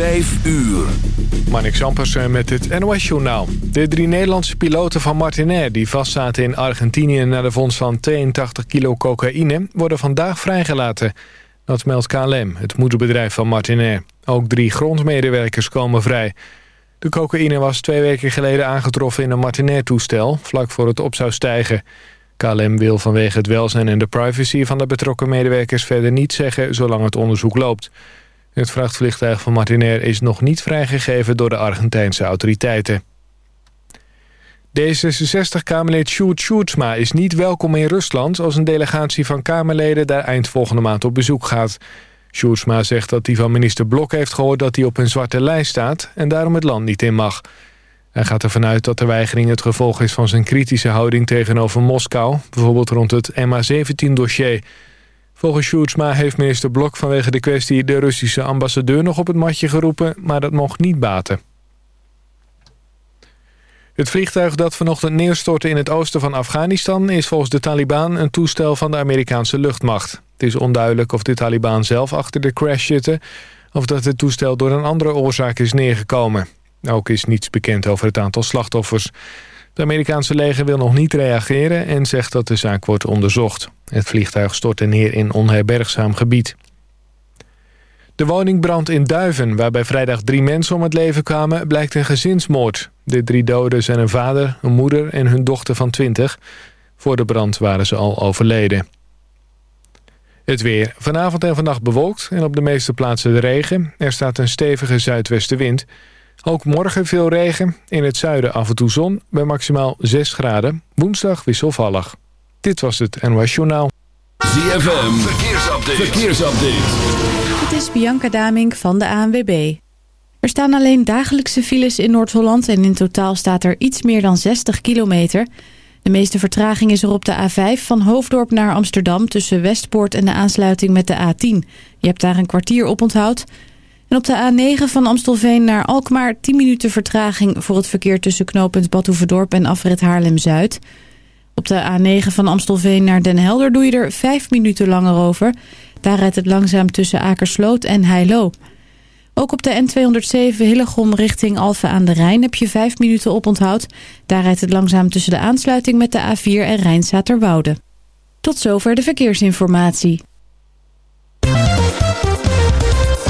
5 uur. Marnik Zampersen met het NOS-journaal. De drie Nederlandse piloten van Martinair... die vastzaten in Argentinië na de vondst van 82 kilo cocaïne... worden vandaag vrijgelaten. Dat meldt KLM, het moederbedrijf van Martinair. Ook drie grondmedewerkers komen vrij. De cocaïne was twee weken geleden aangetroffen in een Martinair-toestel... vlak voor het op zou stijgen. KLM wil vanwege het welzijn en de privacy van de betrokken medewerkers... verder niet zeggen zolang het onderzoek loopt... Het vrachtvliegtuig van Martinair is nog niet vrijgegeven door de Argentijnse autoriteiten. D66-Kamerlid Sjoerd Sjoerdsma is niet welkom in Rusland... als een delegatie van Kamerleden daar eind volgende maand op bezoek gaat. Sjoerdsma zegt dat hij van minister Blok heeft gehoord... dat hij op een zwarte lijst staat en daarom het land niet in mag. Hij gaat ervan uit dat de weigering het gevolg is van zijn kritische houding tegenover Moskou... bijvoorbeeld rond het MH17-dossier... Volgens Sjoerdsma heeft minister Blok vanwege de kwestie de Russische ambassadeur nog op het matje geroepen, maar dat mocht niet baten. Het vliegtuig dat vanochtend neerstortte in het oosten van Afghanistan... is volgens de Taliban een toestel van de Amerikaanse luchtmacht. Het is onduidelijk of de Taliban zelf achter de crash zitten... of dat het toestel door een andere oorzaak is neergekomen. Ook is niets bekend over het aantal slachtoffers. Het Amerikaanse leger wil nog niet reageren en zegt dat de zaak wordt onderzocht. Het vliegtuig stortte neer in onherbergzaam gebied. De woningbrand in Duiven, waarbij vrijdag drie mensen om het leven kwamen, blijkt een gezinsmoord. De drie doden zijn een vader, een moeder en hun dochter van 20. Voor de brand waren ze al overleden. Het weer. Vanavond en vannacht bewolkt en op de meeste plaatsen de regen. Er staat een stevige zuidwestenwind. Ook morgen veel regen. In het zuiden af en toe zon bij maximaal 6 graden. Woensdag wisselvallig. Dit was het NOS Journaal. ZFM, verkeersupdate. verkeersupdate. Het is Bianca Damink van de ANWB. Er staan alleen dagelijkse files in Noord-Holland... en in totaal staat er iets meer dan 60 kilometer. De meeste vertraging is er op de A5 van Hoofddorp naar Amsterdam... tussen Westpoort en de aansluiting met de A10. Je hebt daar een kwartier op onthoud... En op de A9 van Amstelveen naar Alkmaar 10 minuten vertraging voor het verkeer tussen knooppunt Badhoevedorp en afrit Haarlem-Zuid. Op de A9 van Amstelveen naar Den Helder doe je er 5 minuten langer over. Daar rijdt het langzaam tussen Akersloot en Heilo. Ook op de N207 Hillegom richting Alphen aan de Rijn heb je 5 minuten op onthoud. Daar rijdt het langzaam tussen de aansluiting met de A4 en Rijnzaterwoude. Tot zover de verkeersinformatie.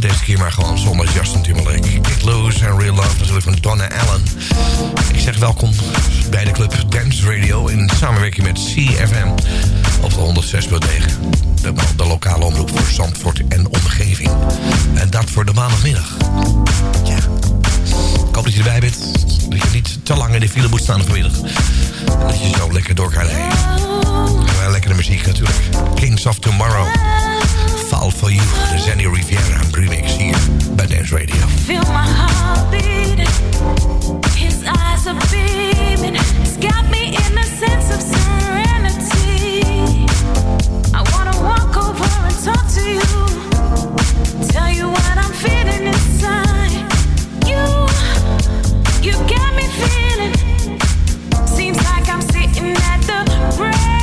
Deze keer maar gewoon zonder Justin Timberlake. Get Loose en Real Love natuurlijk van Donna Allen. Ik zeg welkom bij de club Dance Radio... in samenwerking met CFM op de 106.9. De, de lokale omroep voor Zandvoort en omgeving. En dat voor de maandagmiddag. Ja. Ik hoop dat je erbij bent. Dat je niet te lang in de file moet staan vanmiddag. En dat je zo lekker door kan rijden. En lekkere muziek natuurlijk. Kings of Tomorrow. Fall for You. De Zenny Riviera remix hier bij Dance Radio. Feel my heart beating. His eyes are beaming. It's got me in a sense of serenity. I wanna walk over and talk to you. Tell you what I'm feeling inside. You, you got me feeling. Seems like I'm sitting at the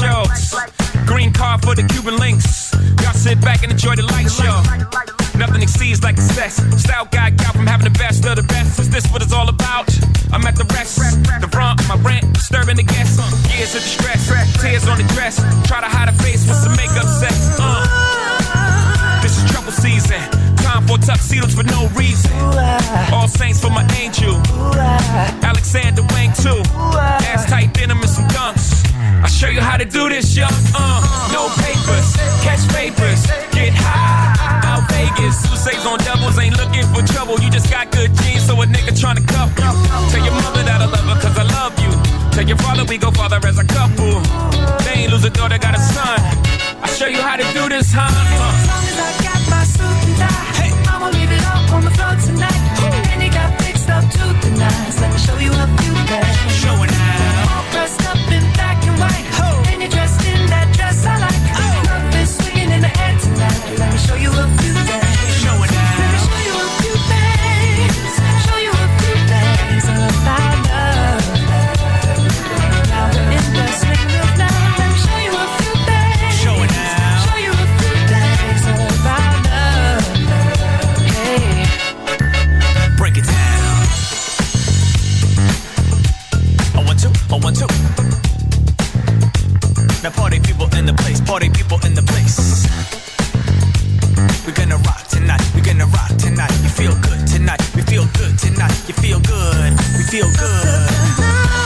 shows. Green car for the Cuban links. Y'all sit back and enjoy the light show. Nothing exceeds like excess. Style guy got from having the best of the best. Is this what it's all about? I'm at the rest. The front, my rent, disturbing the guests. Years of distress, tears on the dress. Try to hide a face with some makeup sex. Uh. This is trouble season. Time for tuxedos for no reason. All saints for my angel. Alexander Wang too. To do this, young. Uh, no papers, catch papers, get high. Out Vegas, Sousa's on doubles, ain't looking for trouble. You just got good genes, so a nigga tryna cuff you. Tell your mother that I love her, cause I love you. Tell your father we go father as a couple. They ain't lose a daughter, got a son. I show you how to do this, huh? Uh. In the place. We're gonna rock tonight, we're gonna rock tonight. You feel good tonight, we feel good tonight. You feel good, we feel good.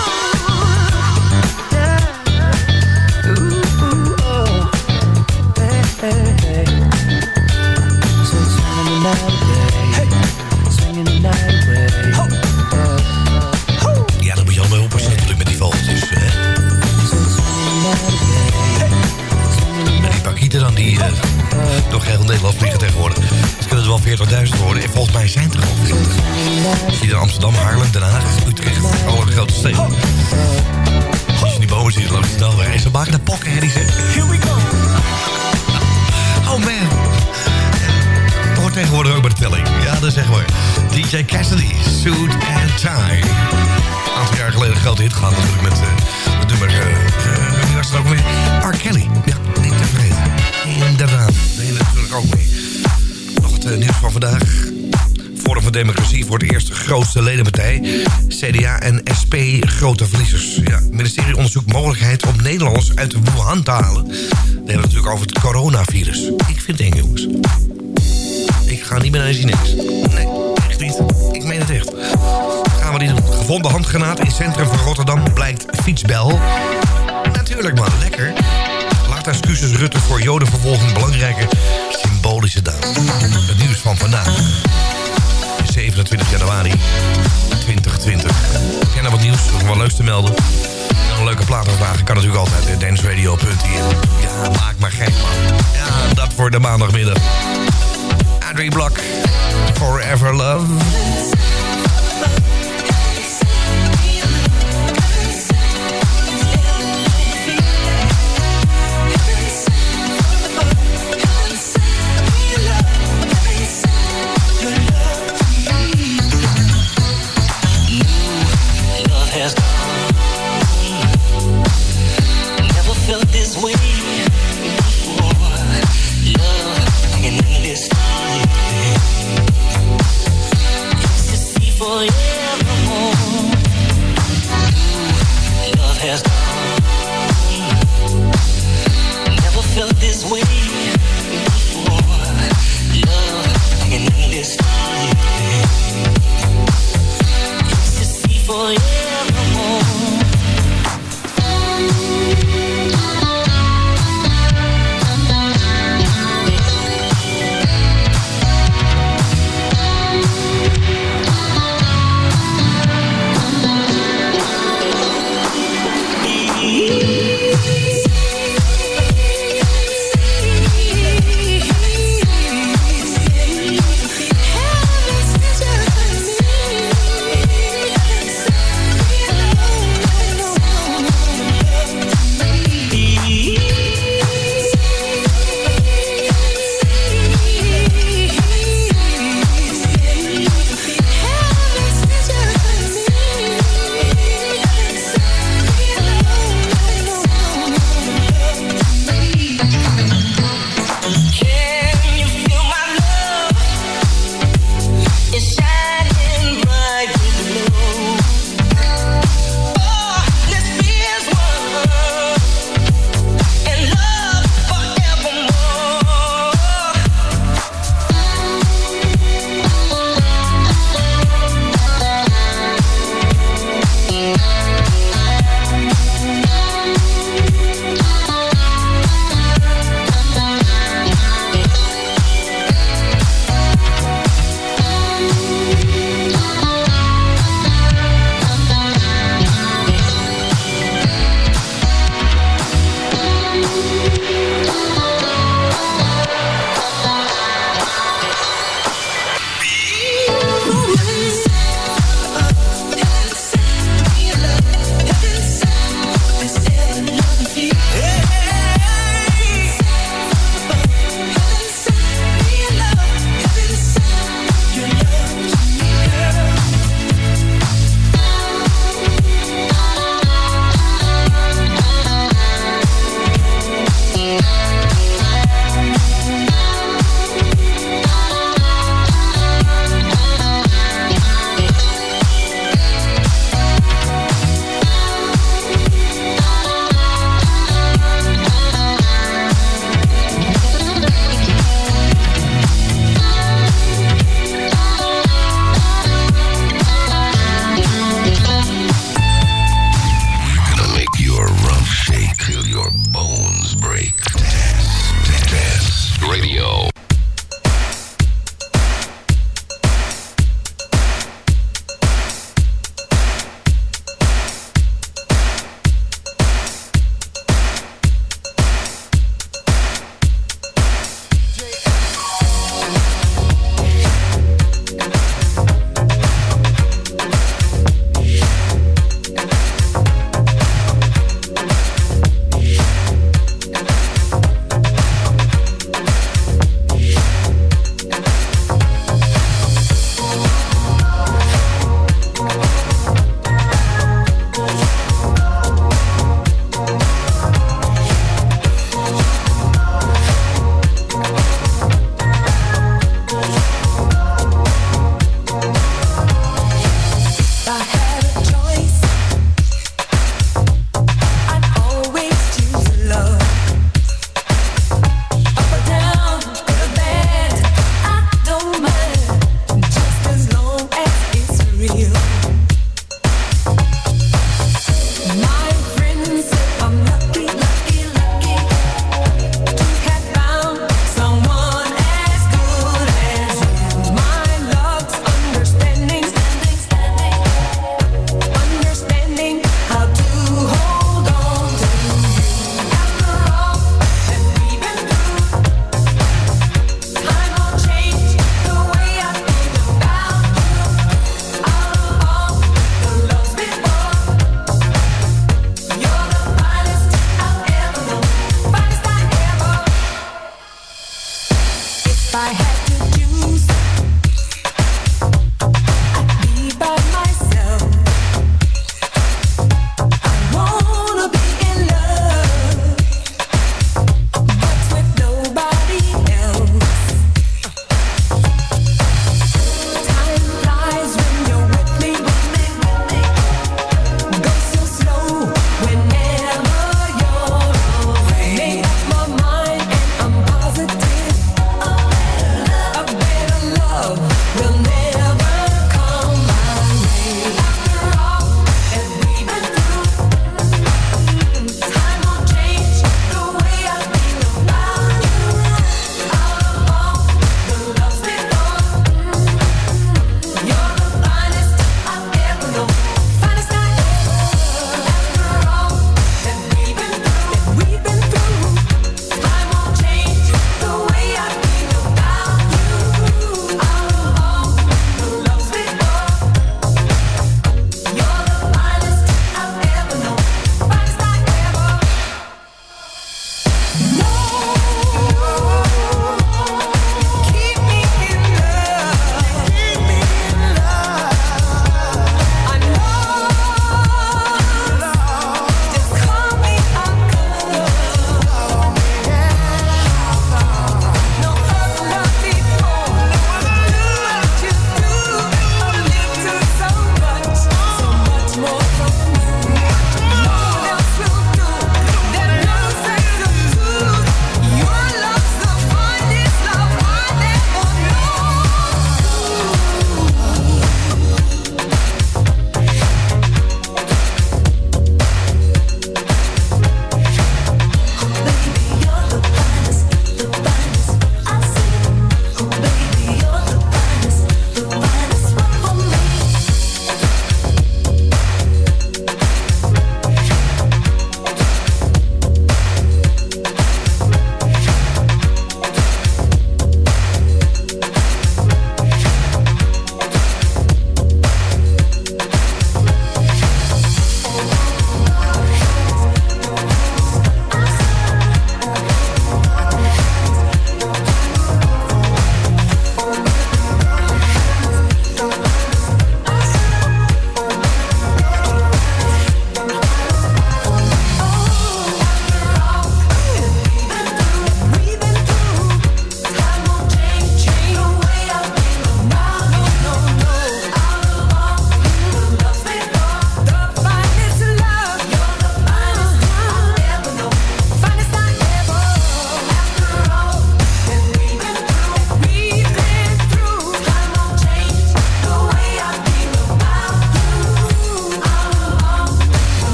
Amsterdam, Haarlem, Den Haag, Utrecht, alle grote steden. Als je die bomen ziet, langs de snelweg. En ze maken de pokken, hè, die. Here we go. Oh man. Dat hoort tegenwoordig ook bij de telling. Ja, dat zeggen we. DJ Cassidy, Suit and Tie. Een aantal jaar geleden een grote hit gehad natuurlijk met uh, Democratie voor het eerst grootste ledenpartij. CDA en SP grote verliezers. Ja, ministerie onderzoekt mogelijkheid om Nederlanders uit de Wuhan te halen. We hebben het natuurlijk over het coronavirus. Ik vind het jongens. Ik ga niet meer naar de. Nee, echt niet. Ik meen het echt. Gaan we niet doen. Gevonden handgranaat in het centrum van Rotterdam blijkt fietsbel. Natuurlijk man, lekker. Laat excuses Rutte voor jodenvervolging belangrijke symbolische daad. Het nieuws van vandaag. 27 januari 2020. Heb jij wat nieuws? Nog wel leuks te melden? En een leuke vragen kan natuurlijk altijd. Danceradio.nl Ja, maak maar gek man. Ja, dat voor de maandagmiddag. Adrie Blok. Forever. Love We.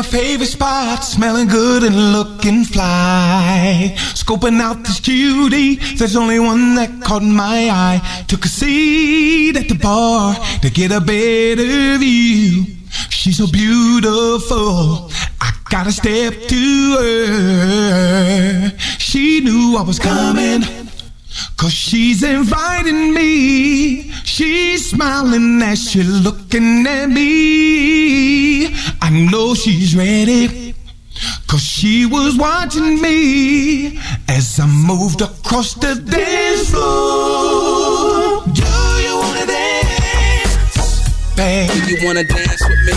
My favorite spot, smelling good and looking fly. Scoping out this cutie, there's only one that caught my eye. Took a seat at the bar to get a better view. She's so beautiful, I gotta step to her. She knew I was coming. Cause she's inviting me. She's smiling as she's looking at me. I know she's ready. Cause she was watching me as I moved across the dance floor. Do you wanna dance? Babe. Do you wanna dance with me?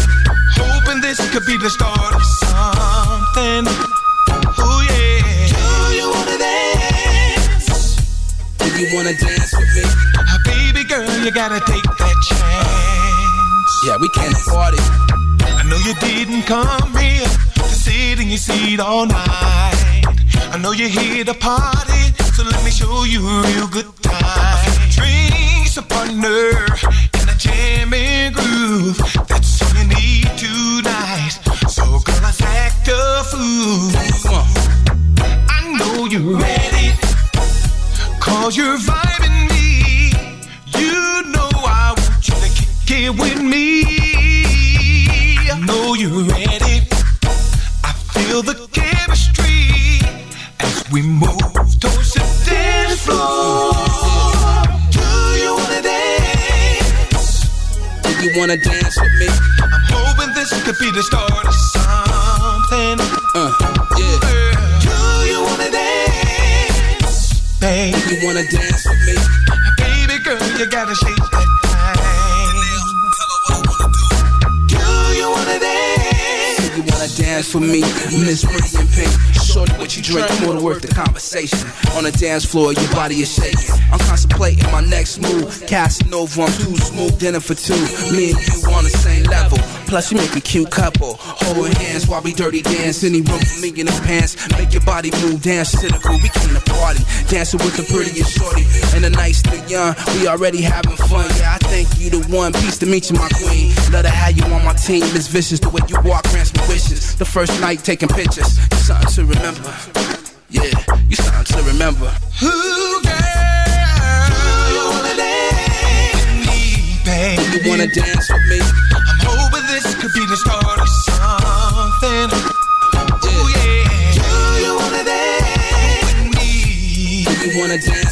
Hoping this could be the start of something. Oh yeah. Do you wanna dance? Do you wanna dance with me? Uh, Baby girl, you gotta take that chance. Yeah, we came to party. Know you didn't come here to sit in your seat all night. I know you're here to party, so let me show you a real good time. Drinks, a partner, and a jamming groove. That's all you need tonight. So girl, let's act a fool. I know you're ready, cause you're vibing me. You know I want you to kick it with me. I you're ready. I feel the chemistry as we move towards the dance floor. Do you wanna dance? Do you wanna dance with me? I'm hoping this could be the start of something. Uh, yeah. Do you wanna dance, babe? Do you wanna dance with me? Baby girl, you gotta shake that dance with me? Miss Pretty and Pink. Shorty, what you drink? More to worth the conversation. On the dance floor, your body is shaking. I'm contemplating my next move. Casanova, I'm too smooth, dinner for two. Me and you on the same level. Plus, you make a cute couple. Holding hands while we dirty dance. Any room for me in the pants. Make your body move, dance to the groove. We came to party. Dancing with the prettiest shorty. And the night still young. We already having fun. Yeah, I think you the one. Peace to meet you, my queen. Love to have you on my team. It's vicious the way you walk, grants me wishes. The first night taking pictures. You something to remember. Yeah, you something to remember. Ooh, girl, do you wanna dance with me, babe? Do you wanna dance with me? I'm hoping this could be the start of something. Ooh, yeah. Do you wanna dance with me? Do you wanna dance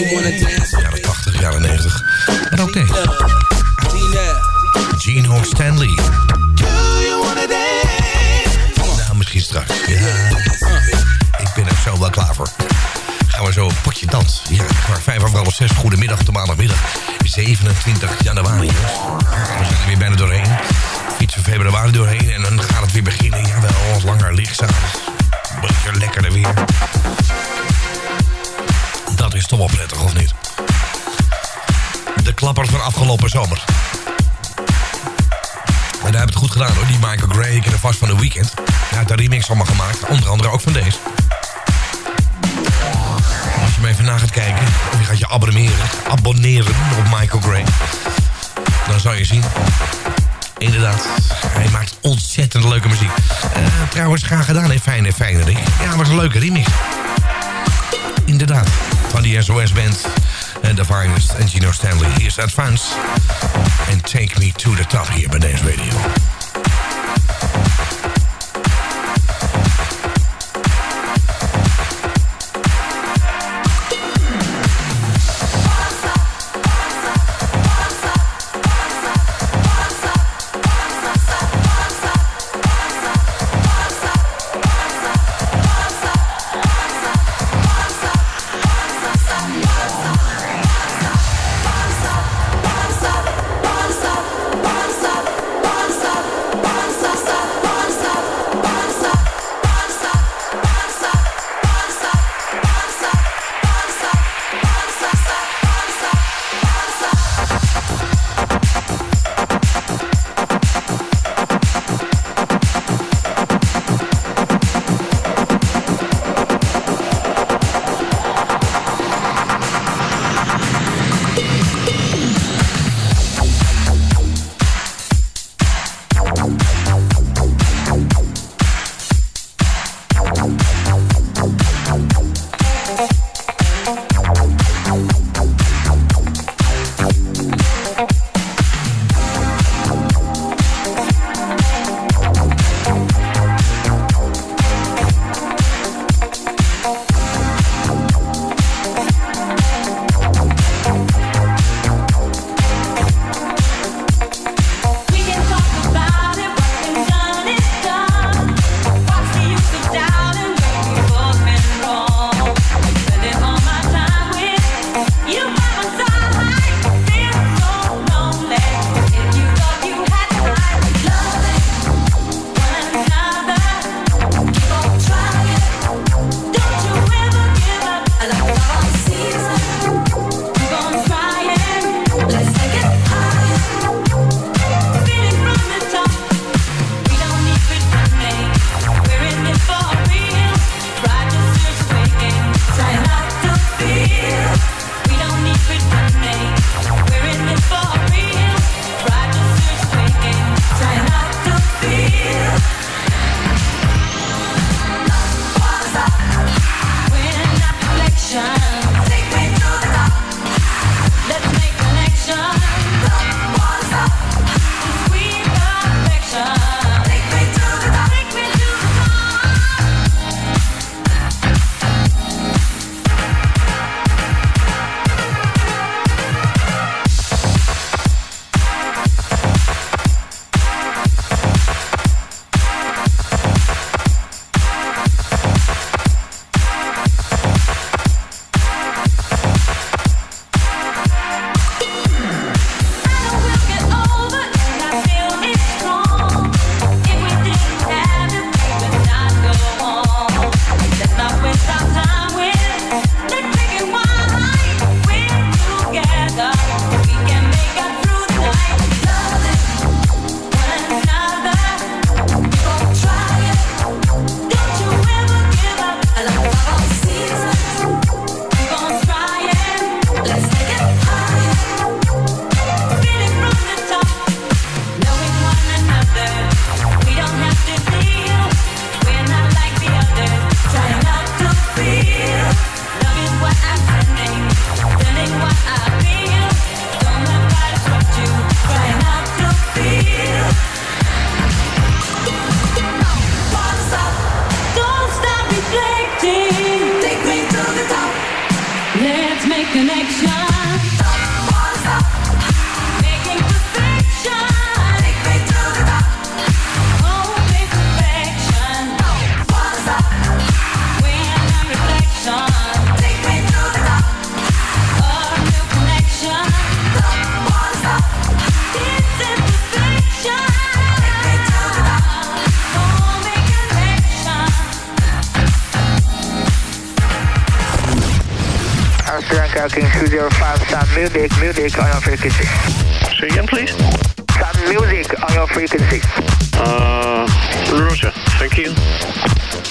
Jaren 80, jaren 90. Maar ook deze. Gene Stanley. Nou, misschien straks. Ja, ik ben er zo wel klaar voor. Gaan we zo een potje dans. Ja, maar vijf over half zes. Goedemiddag de maandagmiddag. 27 januari. We zijn er weer bijna doorheen. Fietsen februari doorheen. En dan gaat het weer beginnen. Jawel, langer licht afgelopen zomer. Maar daar hebben het goed gedaan hoor. Die Michael Gray, ik vast van de weekend. Hij heeft daar remix allemaal gemaakt. Onder andere ook van deze. Als je me even na gaat kijken. Of je gaat je abonneren. Abonneren op Michael Gray. Dan zal je zien. Inderdaad. Hij maakt ontzettend leuke muziek. Eh, trouwens, graag gedaan. Hè? Fijne, fijne Rick. Ja, maar een leuke remix. Inderdaad. Van die SOS Band. En The Finest. En Gino Stanley. Hier is Advance. En Take Me To The Top hier bij Dance Radio.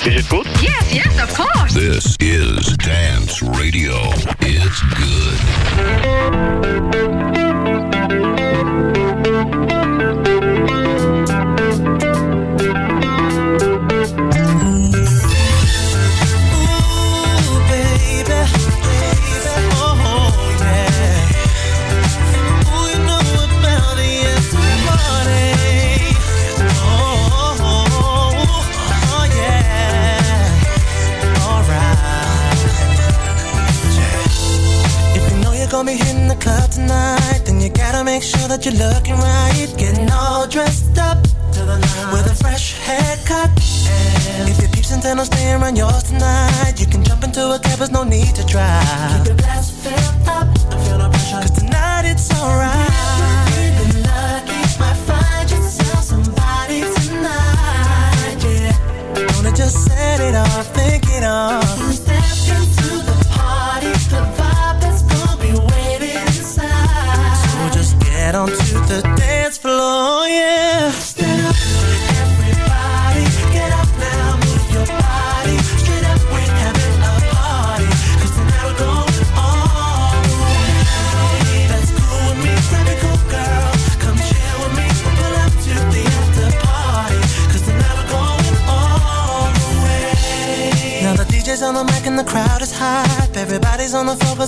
Is it good? Yes, yes, of course. This is Dance Radio. It's good. looking right, getting all dressed up with a fresh haircut. And if your peeps intend on staying around yours tonight, you can jump into a cab. There's no need to try. Keep your blast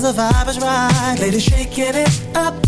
Cause the vibe is right. Ladies shaking it up.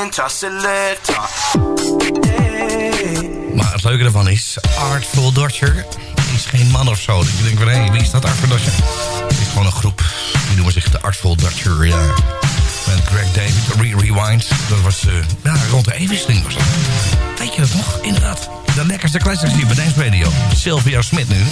Eh. Maar het leuke ervan is, Artful Dodger is geen man of zo. Dat je denkt van, hé, wie is dat Artful Dodger? Het is gewoon een groep. Die noemen zich de Artful Dodger, ja. Met Greg David, Re Rewind. Dat was eh, ja, rond de evenwisseling was dat. Weet je dat nog? Inderdaad. De lekkerste classics hier bij Dance Radio. Sylvia Smit nu.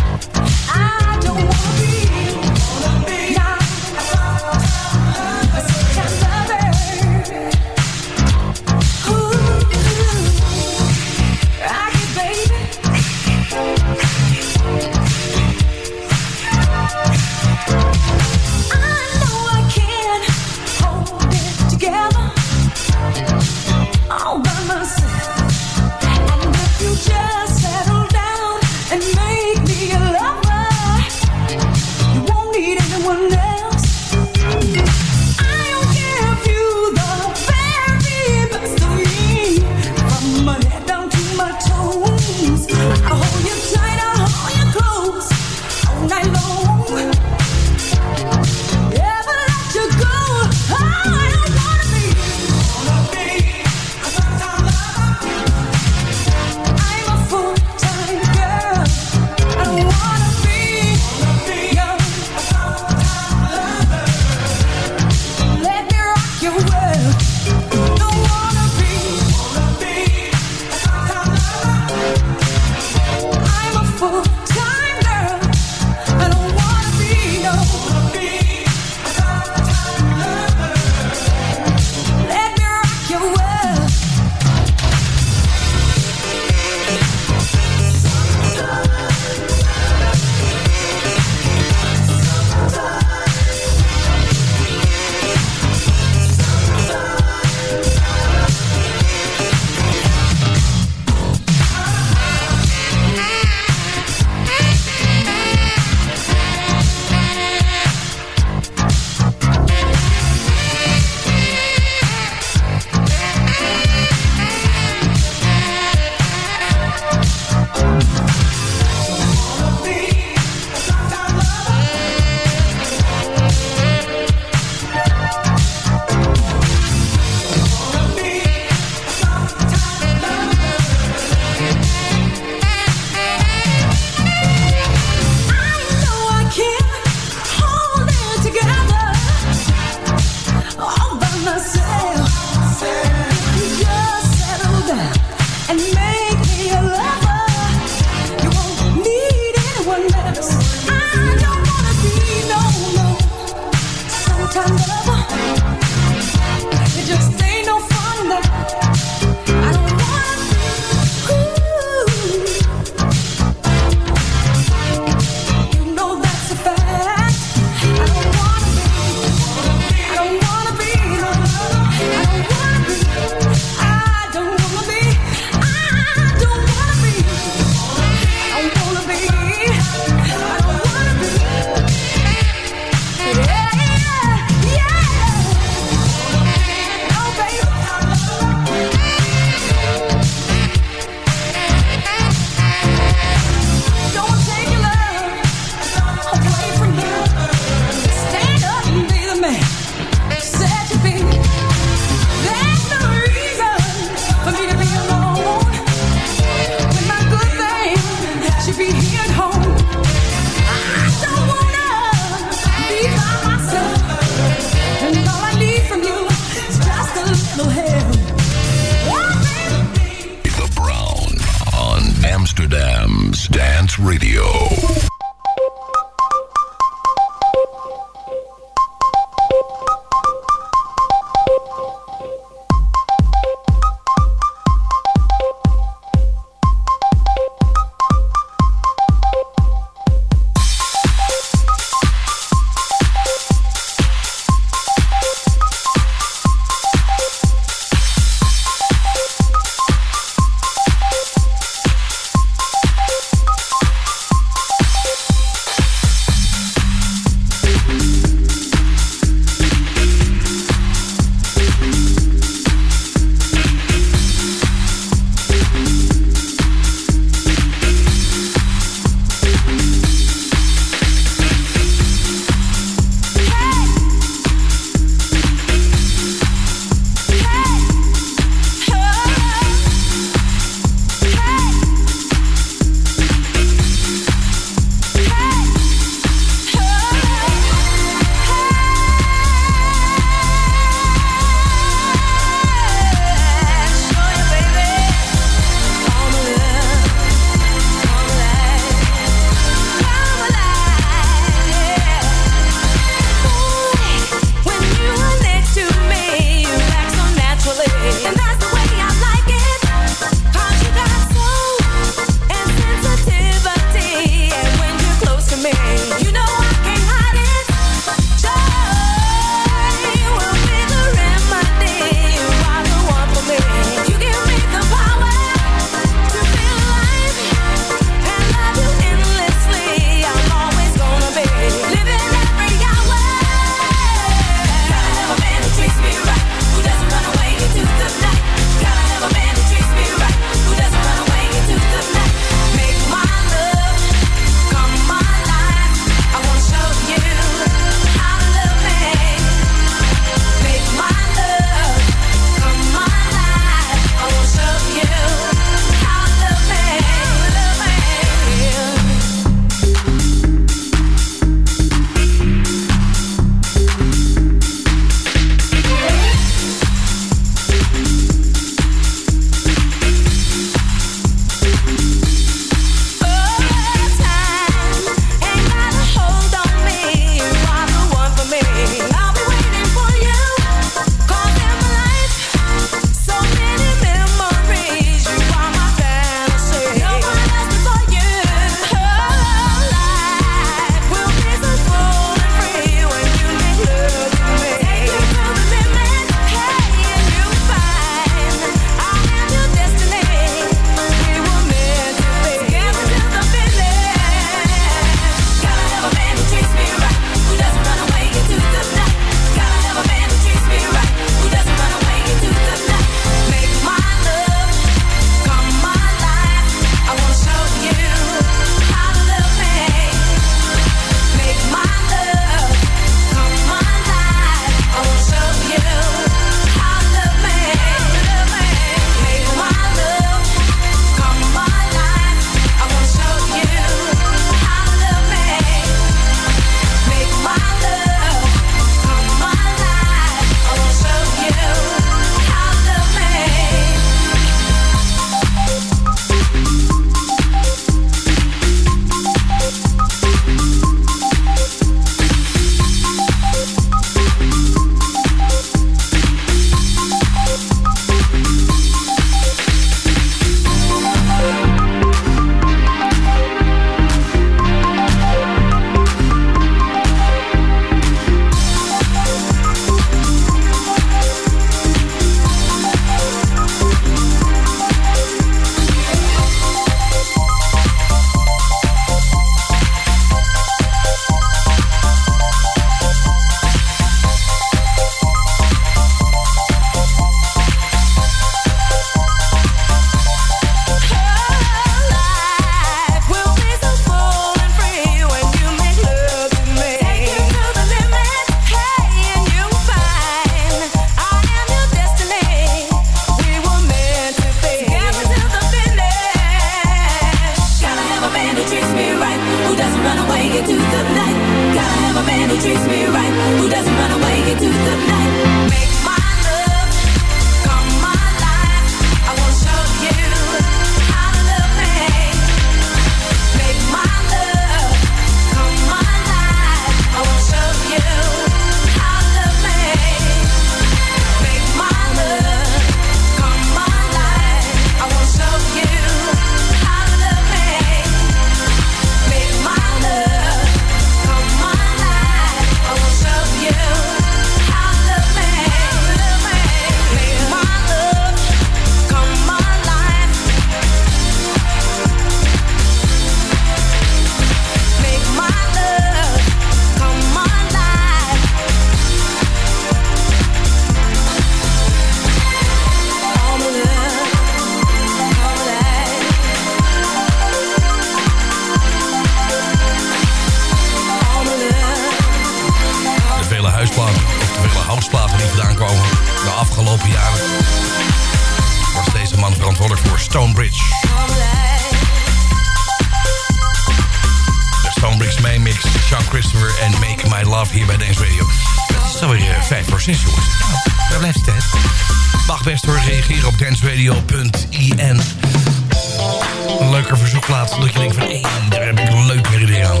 leuke verzoekplaats. Dat je denkt van, hé, daar heb ik een leuk idee aan.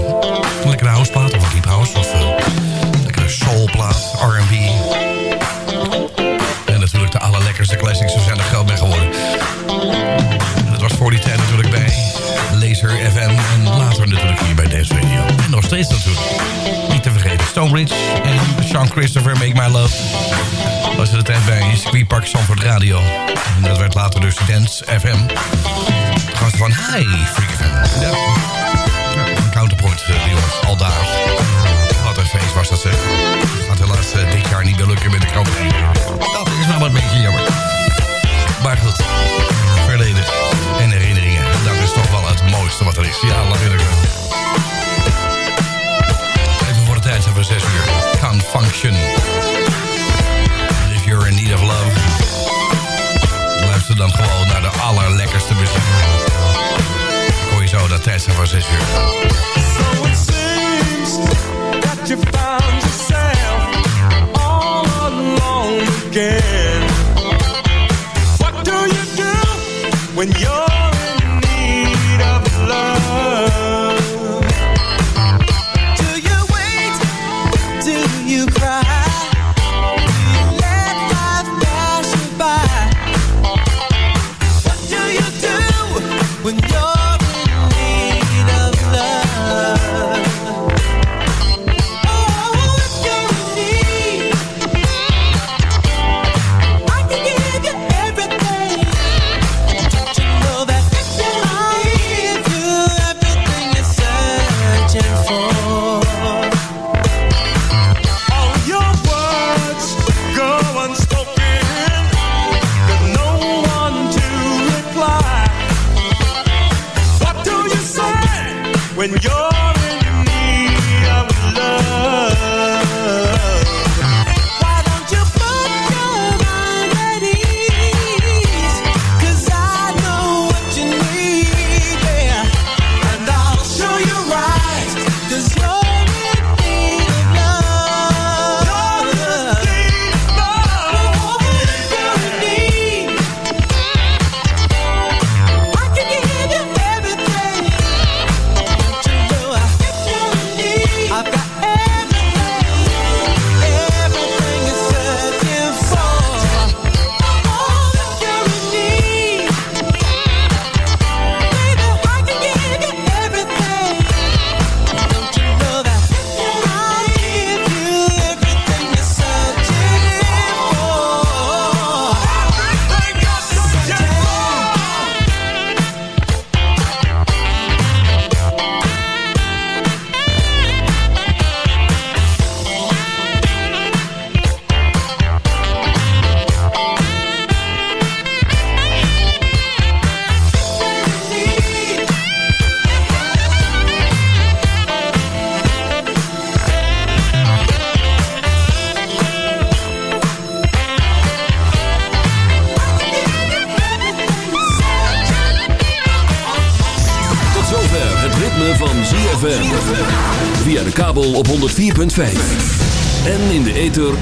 Lekkere houseplaat of deep house of een lekkere soulplaat, R&B. En natuurlijk de allerlekkerste classics, zo zijn er geld mee geworden. Dat was voor die tijd natuurlijk bij Laser FM en later natuurlijk hier bij Dance Radio. En nog steeds natuurlijk. Niet te vergeten, Stonebridge en Sean Christopher, Make My Love Dat was er de tijd bij Squee Park Sanford Radio. En dat werd later dus Dance FM van Hi freak Counterpoint uh, bij al daar. Wat een feest was dat, zeg. had gaat helaas eh, dit jaar niet gelukkig met de kroon. Dat is nou een beetje jammer. Maar goed, verleden en herinneringen. Dat is toch wel het mooiste wat er is. Ja, Was 6 uur.